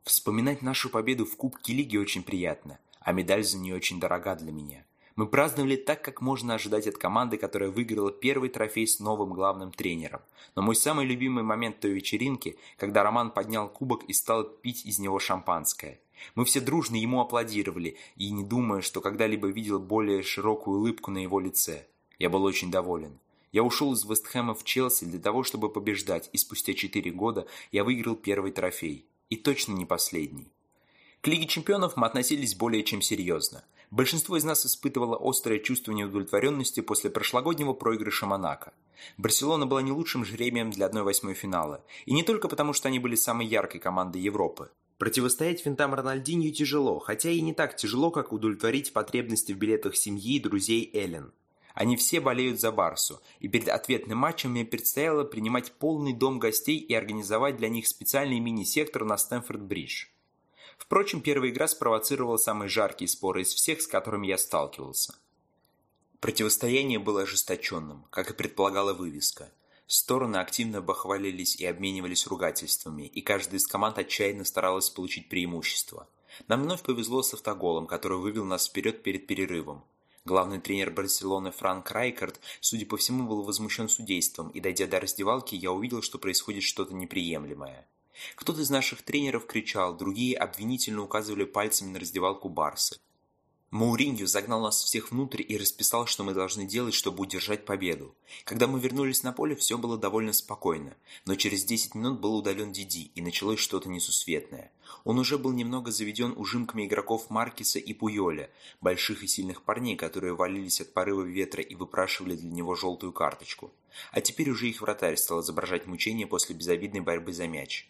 Speaker 1: Вспоминать нашу победу в Кубке Лиги очень приятно, а медаль за нее очень дорога для меня. Мы праздновали так, как можно ожидать от команды, которая выиграла первый трофей с новым главным тренером. Но мой самый любимый момент той вечеринки, когда Роман поднял кубок и стал пить из него шампанское. Мы все дружно ему аплодировали, и не думая, что когда-либо видел более широкую улыбку на его лице. Я был очень доволен. Я ушел из Вестхэма в Челси для того, чтобы побеждать, и спустя четыре года я выиграл первый трофей. И точно не последний. К Лиге Чемпионов мы относились более чем серьезно. Большинство из нас испытывало острое чувство неудовлетворенности после прошлогоднего проигрыша Монако. Барселона была не лучшим жребием для 1-8 финала. И не только потому, что они были самой яркой командой Европы.
Speaker 2: Противостоять финтам Рональдинью тяжело, хотя и не так тяжело, как удовлетворить потребности в билетах семьи и друзей Эллен.
Speaker 1: Они все болеют за Барсу, и перед ответным матчем мне предстояло принимать полный дом гостей и организовать для них специальный мини-сектор на Стэнфорд-Бридж. Впрочем, первая игра спровоцировала самые жаркие споры из всех, с которыми я сталкивался. Противостояние было ожесточенным, как и предполагала вывеска. Стороны активно бахвалились и обменивались ругательствами, и каждая из команд отчаянно старалась получить преимущество. Нам вновь повезло с автоголом, который вывел нас вперед перед перерывом. Главный тренер Барселоны Франк Райкард, судя по всему, был возмущен судейством, и дойдя до раздевалки, я увидел, что происходит что-то неприемлемое. Кто-то из наших тренеров кричал, другие обвинительно указывали пальцами на раздевалку Барса. Мауринью загнал нас всех внутрь и расписал, что мы должны делать, чтобы удержать победу. Когда мы вернулись на поле, все было довольно спокойно, но через 10 минут был удален Диди, и началось что-то несусветное. Он уже был немного заведен ужимками игроков Маркиса и Пуйоля, больших и сильных парней, которые валились от порыва ветра и выпрашивали для него желтую карточку. А теперь уже их вратарь стал изображать мучения после безобидной борьбы за мяч.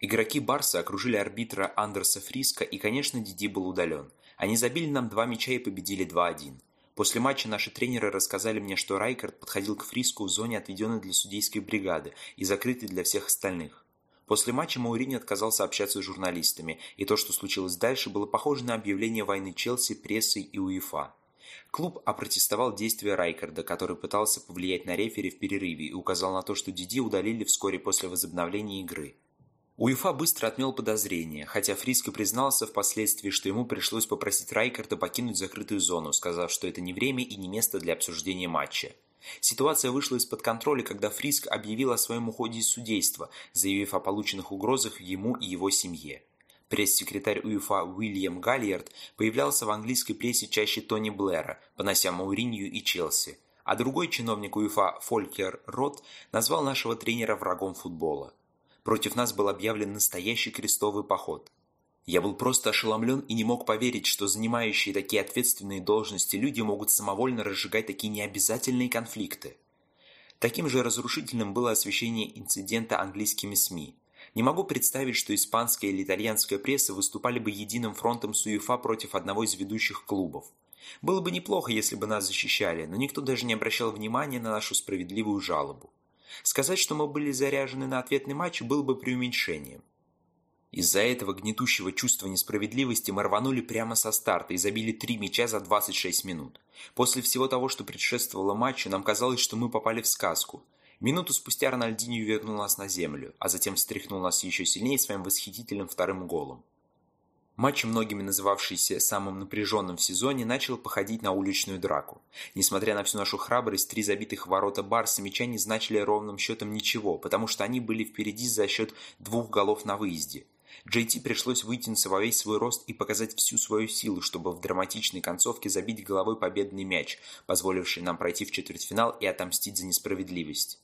Speaker 1: Игроки Барса окружили арбитра Андерса Фриска, и, конечно, Диди был удален. Они забили нам два мяча и победили 2-1. После матча наши тренеры рассказали мне, что Райкард подходил к Фриску в зоне, отведенной для судейской бригады и закрытой для всех остальных. После матча Маурини отказался общаться с журналистами, и то, что случилось дальше, было похоже на объявление войны Челси, прессой и УЕФА. Клуб опротестовал действия Райкарда, который пытался повлиять на рефери в перерыве и указал на то, что Диди удалили вскоре после возобновления игры. УЕФА быстро отмел подозрения, хотя Фриско признался впоследствии, что ему пришлось попросить Райкарда покинуть закрытую зону, сказав, что это не время и не место для обсуждения матча. Ситуация вышла из-под контроля, когда Фриск объявил о своем уходе из судейства, заявив о полученных угрозах ему и его семье. Пресс-секретарь УЕФА Уильям Галлиард появлялся в английской прессе чаще Тони Блэра, понося Мауринью и Челси, а другой чиновник УЕФА Фолькер Рот назвал нашего тренера врагом футбола. Против нас был объявлен настоящий крестовый поход. Я был просто ошеломлен и не мог поверить, что занимающие такие ответственные должности люди могут самовольно разжигать такие необязательные конфликты. Таким же разрушительным было освещение инцидента английскими СМИ. Не могу представить, что испанская или итальянская пресса выступали бы единым фронтом с УЕФА против одного из ведущих клубов. Было бы неплохо, если бы нас защищали, но никто даже не обращал внимания на нашу справедливую жалобу. Сказать, что мы были заряжены на ответный матч, было бы преуменьшением. Из-за этого гнетущего чувства несправедливости мы рванули прямо со старта и забили три мяча за 26 минут. После всего того, что предшествовало матчу, нам казалось, что мы попали в сказку. Минуту спустя Рональдинho вернул нас на землю, а затем встряхнул нас еще сильнее своим восхитительным вторым голом. Матч, многими называвшийся самым напряженным в сезоне, начал походить на уличную драку. Несмотря на всю нашу храбрость, три забитых ворота Барса мяча не значили ровным счетом ничего, потому что они были впереди за счет двух голов на выезде. Джей Ти пришлось вытянуться во весь свой рост и показать всю свою силу, чтобы в драматичной концовке забить головой победный мяч, позволивший нам пройти в четвертьфинал и отомстить за несправедливость.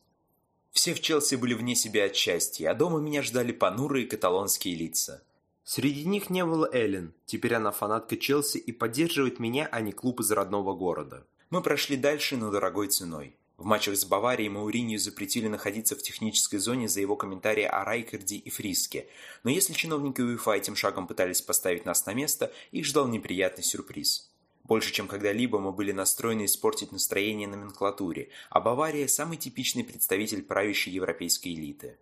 Speaker 1: Все в Челси были вне себя от счастья, а дома меня ждали понурые каталонские лица.
Speaker 2: Среди них не было Эллен. Теперь она фанатка Челси и поддерживает меня, а не клуб из родного города.
Speaker 1: Мы прошли дальше, но дорогой ценой. В матчах с Баварией Мауринию запретили находиться в технической зоне за его комментарии о Райкарде и Фриске. Но если чиновники УЕФА этим шагом пытались поставить нас на место, их ждал неприятный сюрприз. Больше, чем когда-либо мы были настроены испортить настроение номенклатуре, а Бавария – самый типичный представитель правящей европейской элиты.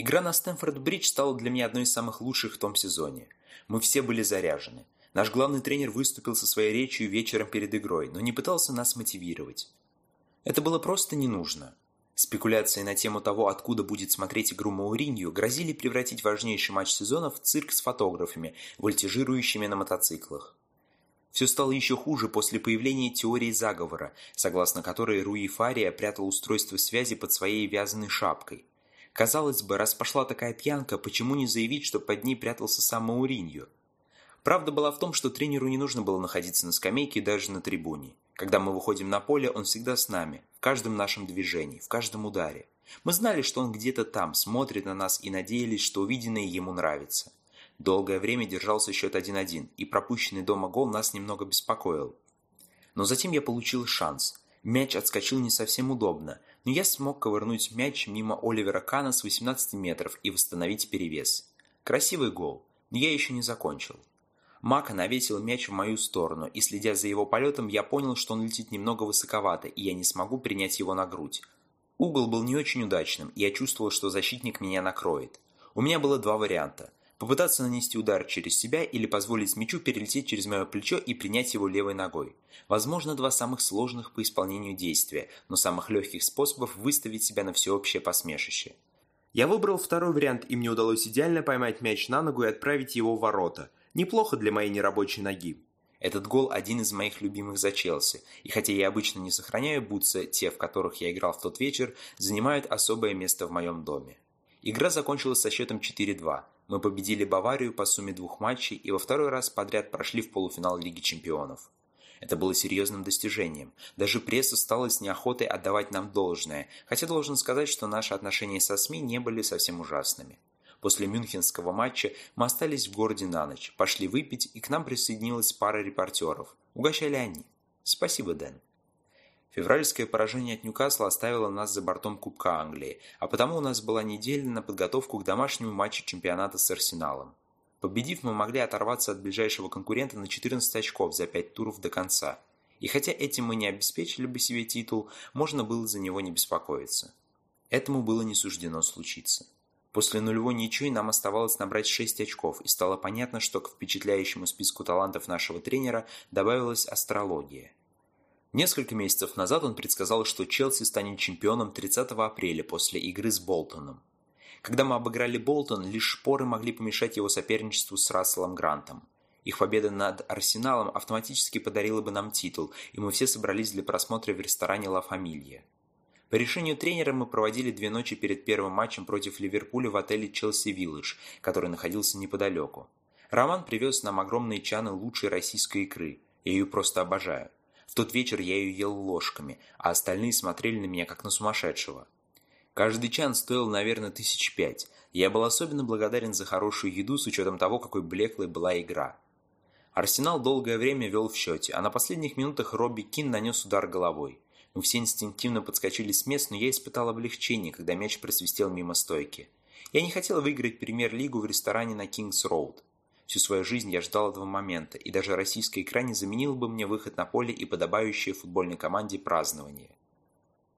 Speaker 1: Игра на Стэнфорд-Бридж стала для меня одной из самых лучших в том сезоне. Мы все были заряжены. Наш главный тренер выступил со своей речью вечером перед игрой, но не пытался нас мотивировать. Это было просто не нужно. Спекуляции на тему того, откуда будет смотреть игру Мауринью, грозили превратить важнейший матч сезона в цирк с фотографами, вольтежирующими на мотоциклах. Все стало еще хуже после появления теории заговора, согласно которой Руи Фария прятал устройство связи под своей вязаной шапкой. Казалось бы, раз пошла такая пьянка, почему не заявить, что под ней прятался сам Мауриньо? Правда была в том, что тренеру не нужно было находиться на скамейке даже на трибуне. Когда мы выходим на поле, он всегда с нами, в каждом нашем движении, в каждом ударе. Мы знали, что он где-то там, смотрит на нас и надеялись, что увиденное ему нравится. Долгое время держался счет 1-1, и пропущенный дома гол нас немного беспокоил. Но затем я получил шанс. Мяч отскочил не совсем удобно, но я смог ковырнуть мяч мимо Оливера Кана с 18 метров и восстановить перевес. Красивый гол, но я еще не закончил. Мака навесил мяч в мою сторону, и следя за его полетом, я понял, что он летит немного высоковато, и я не смогу принять его на грудь. Угол был не очень удачным, и я чувствовал, что защитник меня накроет. У меня было два варианта. Попытаться нанести удар через себя или позволить мячу перелететь через мое плечо и принять его левой ногой. Возможно, два самых сложных по исполнению действия, но самых легких способов выставить себя на всеобщее посмешище. Я выбрал второй вариант, и мне удалось идеально поймать мяч на ногу и отправить его в ворота. Неплохо для моей нерабочей ноги. Этот гол один из моих любимых за Челси, и хотя я обычно не сохраняю бутсы, те, в которых я играл в тот вечер, занимают особое место в моем доме. Игра закончилась со счетом 4-2. Мы победили Баварию по сумме двух матчей и во второй раз подряд прошли в полуфинал Лиги Чемпионов. Это было серьезным достижением. Даже пресса стала с неохотой отдавать нам должное, хотя должен сказать, что наши отношения со СМИ не были совсем ужасными. После мюнхенского матча мы остались в городе на ночь, пошли выпить, и к нам присоединилась пара репортеров. Угощали они. Спасибо, Дэн. Февральское поражение от Ньюкасла оставило нас за бортом Кубка Англии, а потому у нас была неделя на подготовку к домашнему матчу чемпионата с Арсеналом. Победив, мы могли оторваться от ближайшего конкурента на 14 очков за 5 туров до конца. И хотя этим мы не обеспечили бы себе титул, можно было за него не беспокоиться. Этому было не суждено случиться. После нулевой ничьей нам оставалось набрать 6 очков, и стало понятно, что к впечатляющему списку талантов нашего тренера добавилась астрология. Несколько месяцев назад он предсказал, что Челси станет чемпионом 30 апреля после игры с Болтоном. Когда мы обыграли Болтон, лишь шпоры могли помешать его соперничеству с Расселом Грантом. Их победа над Арсеналом автоматически подарила бы нам титул, и мы все собрались для просмотра в ресторане «Ла Фамилья». По решению тренера мы проводили две ночи перед первым матчем против Ливерпуля в отеле «Челси Вилледж», который находился неподалеку. Роман привез нам огромные чаны лучшей российской икры. Я ее просто обожаю. В тот вечер я ее ел ложками, а остальные смотрели на меня как на сумасшедшего. Каждый чан стоил, наверное, тысяч пять. Я был особенно благодарен за хорошую еду с учетом того, какой блеклой была игра. Арсенал долгое время вел в счете, а на последних минутах Робби Кин нанес удар головой. Мы все инстинктивно подскочили с мест, но я испытал облегчение, когда мяч просвистел мимо стойки. Я не хотел выиграть премьер-лигу в ресторане на Кингс-Роуд. Всю свою жизнь я ждал этого момента, и даже российская икра не заменила бы мне выход на поле и подобающее футбольной команде празднование.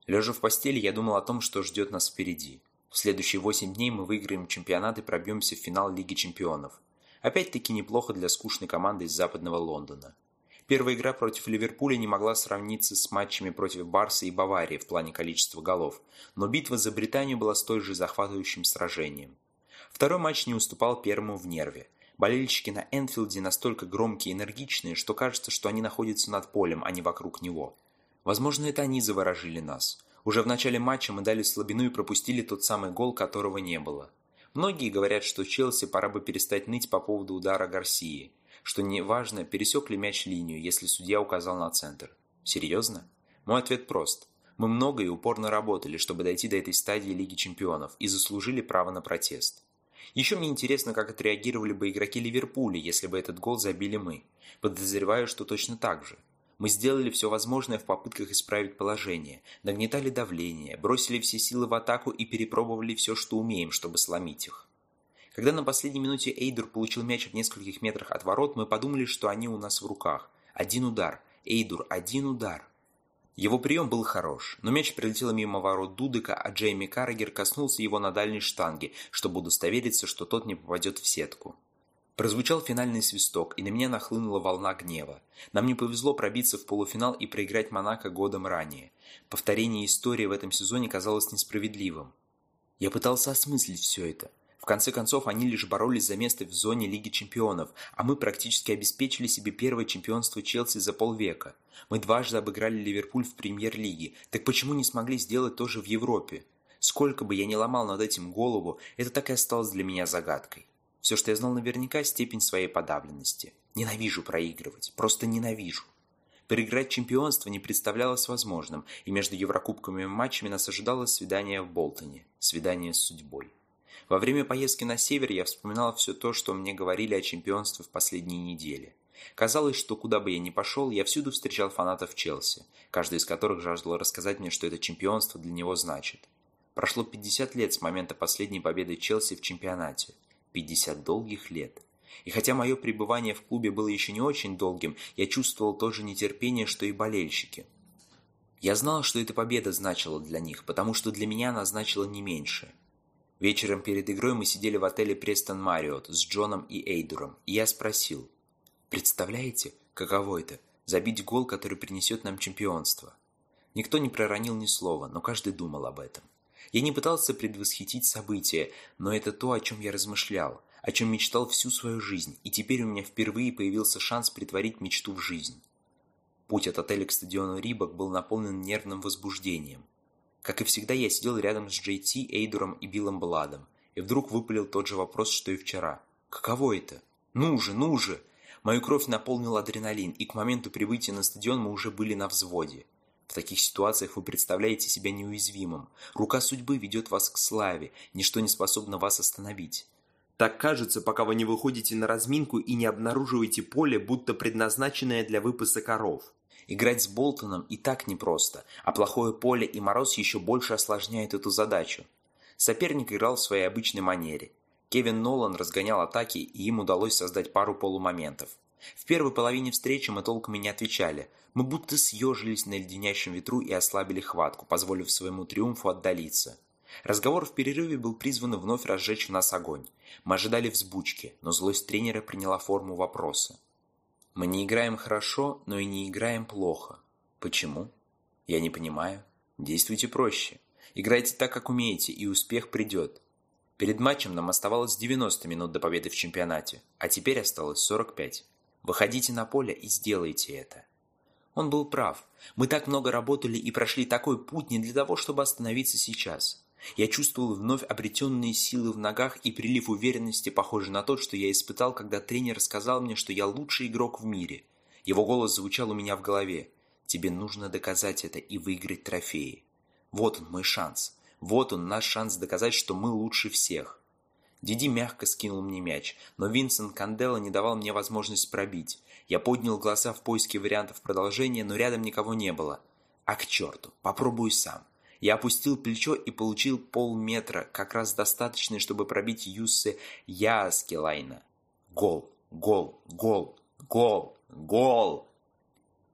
Speaker 1: Лежа в постели, я думал о том, что ждет нас впереди. В следующие восемь дней мы выиграем чемпионат и пробьемся в финал Лиги чемпионов. Опять-таки неплохо для скучной команды из западного Лондона. Первая игра против Ливерпуля не могла сравниться с матчами против Барса и Баварии в плане количества голов, но битва за Британию была столь же захватывающим сражением. Второй матч не уступал первому в нерве. Болельщики на Энфилде настолько громкие и энергичные, что кажется, что они находятся над полем, а не вокруг него. Возможно, это они заворожили нас. Уже в начале матча мы дали слабину и пропустили тот самый гол, которого не было. Многие говорят, что Челси пора бы перестать ныть по поводу удара Гарсии, что неважно, пересек ли мяч линию, если судья указал на центр. Серьезно? Мой ответ прост. Мы много и упорно работали, чтобы дойти до этой стадии Лиги Чемпионов и заслужили право на протест. Еще мне интересно, как отреагировали бы игроки Ливерпуля, если бы этот гол забили мы. Подозреваю, что точно так же. Мы сделали все возможное в попытках исправить положение, нагнетали давление, бросили все силы в атаку и перепробовали все, что умеем, чтобы сломить их. Когда на последней минуте Эйдур получил мяч в нескольких метрах от ворот, мы подумали, что они у нас в руках. Один удар. Эйдур, один удар. Его прием был хорош, но мяч прилетел мимо ворот Дудека, а Джейми Каррагер коснулся его на дальней штанге, чтобы удостовериться, что тот не попадет в сетку. Прозвучал финальный свисток, и на меня нахлынула волна гнева. Нам не повезло пробиться в полуфинал и проиграть Монако годом ранее. Повторение истории в этом сезоне казалось несправедливым. Я пытался осмыслить все это. В конце концов, они лишь боролись за место в зоне Лиги Чемпионов, а мы практически обеспечили себе первое чемпионство Челси за полвека. Мы дважды обыграли Ливерпуль в Премьер-лиге, так почему не смогли сделать то же в Европе? Сколько бы я ни ломал над этим голову, это так и осталось для меня загадкой. Все, что я знал наверняка, степень своей подавленности. Ненавижу проигрывать, просто ненавижу. Переиграть чемпионство не представлялось возможным, и между Еврокубками и матчами нас ожидало свидание в Болтоне, свидание с судьбой. Во время поездки на север я вспоминал все то, что мне говорили о чемпионстве в последние недели. Казалось, что куда бы я ни пошел, я всюду встречал фанатов Челси, каждый из которых жаждал рассказать мне, что это чемпионство для него значит. Прошло 50 лет с момента последней победы Челси в чемпионате. 50 долгих лет. И хотя мое пребывание в клубе было еще не очень долгим, я чувствовал то же нетерпение, что и болельщики. Я знал, что эта победа значила для них, потому что для меня она значила не меньше. Вечером перед игрой мы сидели в отеле Престон Мариот с Джоном и Эйдуром, и я спросил, «Представляете, каково это – забить гол, который принесет нам чемпионство?» Никто не проронил ни слова, но каждый думал об этом. Я не пытался предвосхитить события, но это то, о чем я размышлял, о чем мечтал всю свою жизнь, и теперь у меня впервые появился шанс притворить мечту в жизнь. Путь от отеля к стадиону Рибок был наполнен нервным возбуждением. Как и всегда, я сидел рядом с Джей Ти, Эйдуром и Биллом Бладом, и вдруг выпалил тот же вопрос, что и вчера. «Каково это? Ну же, ну же!» Мою кровь наполнил адреналин, и к моменту прибытия на стадион мы уже были на взводе. В таких ситуациях вы представляете себя неуязвимым. Рука судьбы ведет вас к славе, ничто не способно вас остановить.
Speaker 2: Так кажется, пока вы не выходите на разминку и не обнаруживаете поле, будто предназначенное для выпаса коров.
Speaker 1: Играть с Болтоном и так непросто, а плохое поле и мороз еще больше осложняют эту задачу. Соперник играл в своей обычной манере. Кевин Нолан разгонял атаки, и им удалось создать пару полумоментов. В первой половине встречи мы толком и не отвечали. Мы будто съежились на леденящем ветру и ослабили хватку, позволив своему триумфу отдалиться. Разговор в перерыве был призван вновь разжечь в нас огонь. Мы ожидали взбучки, но злость тренера приняла форму вопроса. Мы не играем хорошо, но и не играем плохо. Почему? Я не понимаю. Действуйте проще. Играйте так, как умеете, и успех придет. Перед матчем нам оставалось 90 минут до победы в чемпионате, а теперь осталось 45. Выходите на поле и сделайте это. Он был прав. Мы так много работали и прошли такой путь не для того, чтобы остановиться сейчас. Я чувствовал вновь обретенные силы в ногах и прилив уверенности, похожий на тот, что я испытал, когда тренер сказал мне, что я лучший игрок в мире. Его голос звучал у меня в голове. «Тебе нужно доказать это и выиграть трофеи. Вот он, мой шанс. Вот он, наш шанс доказать, что мы лучше всех». Диди мягко скинул мне мяч, но Винсент Кандело не давал мне возможность пробить. Я поднял глаза в поиске вариантов продолжения, но рядом никого не было. А к черту, попробую сам. Я опустил плечо и получил полметра, как раз достаточный, чтобы пробить Юссе Яскелайна. Гол, гол, гол, гол, гол.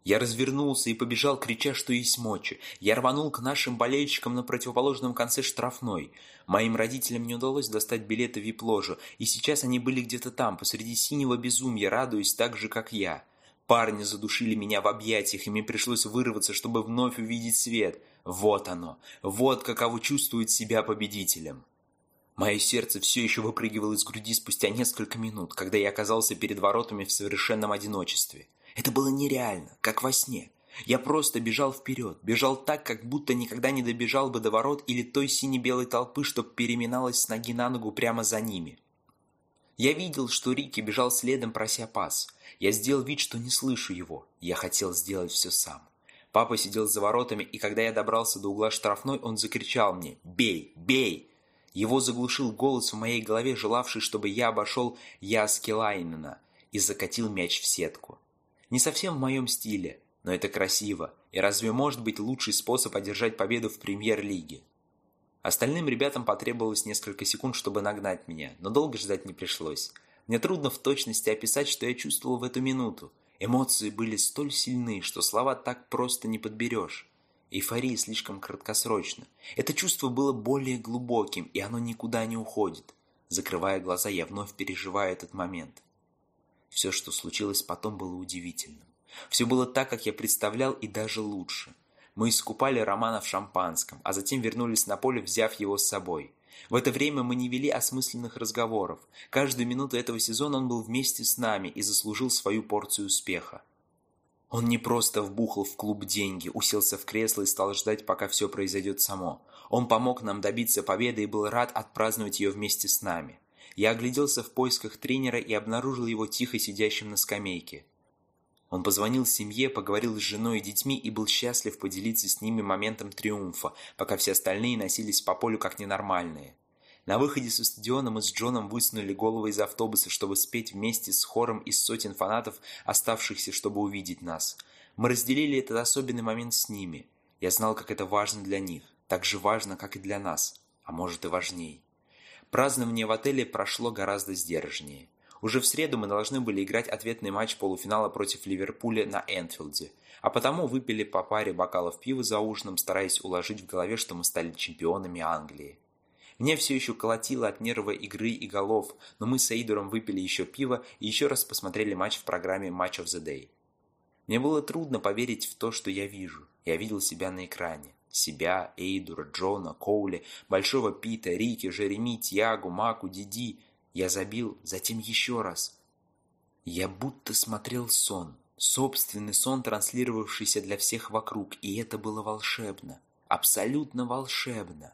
Speaker 1: Я развернулся и побежал, крича, что есть мочи. Я рванул к нашим болельщикам на противоположном конце штрафной. Моим родителям не удалось достать билеты в вип-ложу, и сейчас они были где-то там, посреди синего безумья, радуясь так же, как я. Парни задушили меня в объятиях, и мне пришлось вырваться, чтобы вновь увидеть свет. Вот оно, вот каково чувствует себя победителем. Мое сердце все еще выпрыгивало из груди спустя несколько минут, когда я оказался перед воротами в совершенном одиночестве. Это было нереально, как во сне. Я просто бежал вперед, бежал так, как будто никогда не добежал бы до ворот или той сине-белой толпы, что переминалась с ноги на ногу прямо за ними. Я видел, что Рики бежал следом, прося пас. Я сделал вид, что не слышу его. Я хотел сделать все сам. Папа сидел за воротами, и когда я добрался до угла штрафной, он закричал мне «Бей! Бей!». Его заглушил голос в моей голове, желавший, чтобы я обошел Яскелайнена и закатил мяч в сетку. Не совсем в моем стиле, но это красиво, и разве может быть лучший способ одержать победу в премьер-лиге? Остальным ребятам потребовалось несколько секунд, чтобы нагнать меня, но долго ждать не пришлось. Мне трудно в точности описать, что я чувствовал в эту минуту. Эмоции были столь сильны, что слова так просто не подберешь. Эйфория слишком краткосрочна. Это чувство было более глубоким, и оно никуда не уходит. Закрывая глаза, я вновь переживаю этот момент. Все, что случилось потом, было удивительным. Все было так, как я представлял, и даже лучше. Мы искупали Романа в шампанском, а затем вернулись на поле, взяв его с собой. В это время мы не вели осмысленных разговоров. Каждую минуту этого сезона он был вместе с нами и заслужил свою порцию успеха. Он не просто вбухал в клуб деньги, уселся в кресло и стал ждать, пока все произойдет само. Он помог нам добиться победы и был рад отпраздновать ее вместе с нами. Я огляделся в поисках тренера и обнаружил его тихо сидящим на скамейке. Он позвонил семье, поговорил с женой и детьми и был счастлив поделиться с ними моментом триумфа, пока все остальные носились по полю как ненормальные. На выходе со стадиона мы с Джоном высунули головы из автобуса, чтобы спеть вместе с хором из сотен фанатов, оставшихся, чтобы увидеть нас. Мы разделили этот особенный момент с ними. Я знал, как это важно для них. Так же важно, как и для нас. А может и важней. Празднование в отеле прошло гораздо сдержаннее. Уже в среду мы должны были играть ответный матч полуфинала против Ливерпуля на Энфилде, а потому выпили по паре бокалов пива за ужином, стараясь уложить в голове, что мы стали чемпионами Англии. Меня все еще колотило от нерва игры и голов, но мы с Эйдуром выпили еще пиво и еще раз посмотрели матч в программе Match of the Day. Мне было трудно поверить в то, что я вижу. Я видел себя на экране. Себя, Эйдура, Джона, Коули, Большого Пита, Рики, Жереми, Тиагу, Маку, Диди. Я забил, затем еще раз. Я будто смотрел сон. Собственный сон, транслировавшийся для всех вокруг, и это было волшебно. Абсолютно волшебно.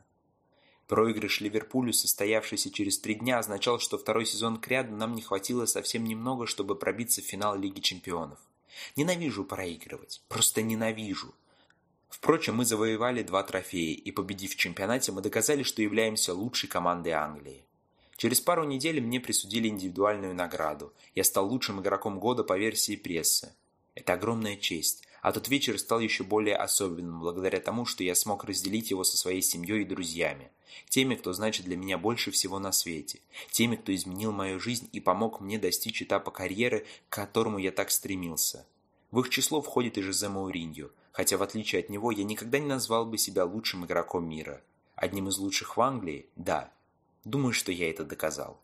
Speaker 1: Проигрыш Ливерпулю, состоявшийся через три дня, означал, что второй сезон кряду нам не хватило совсем немного, чтобы пробиться в финал Лиги Чемпионов. Ненавижу проигрывать. Просто ненавижу. Впрочем, мы завоевали два трофея, и победив в чемпионате, мы доказали, что являемся лучшей командой Англии. Через пару недель мне присудили индивидуальную награду. Я стал лучшим игроком года по версии прессы. Это огромная честь. А тот вечер стал еще более особенным, благодаря тому, что я смог разделить его со своей семьей и друзьями. Теми, кто значит для меня больше всего на свете. Теми, кто изменил мою жизнь и помог мне достичь этапа карьеры, к которому я так стремился. В их число входит и Жозе Мауриньо, хотя в отличие от него я никогда не назвал бы себя лучшим игроком мира. Одним из лучших в Англии – да. Думаю, что я это доказал.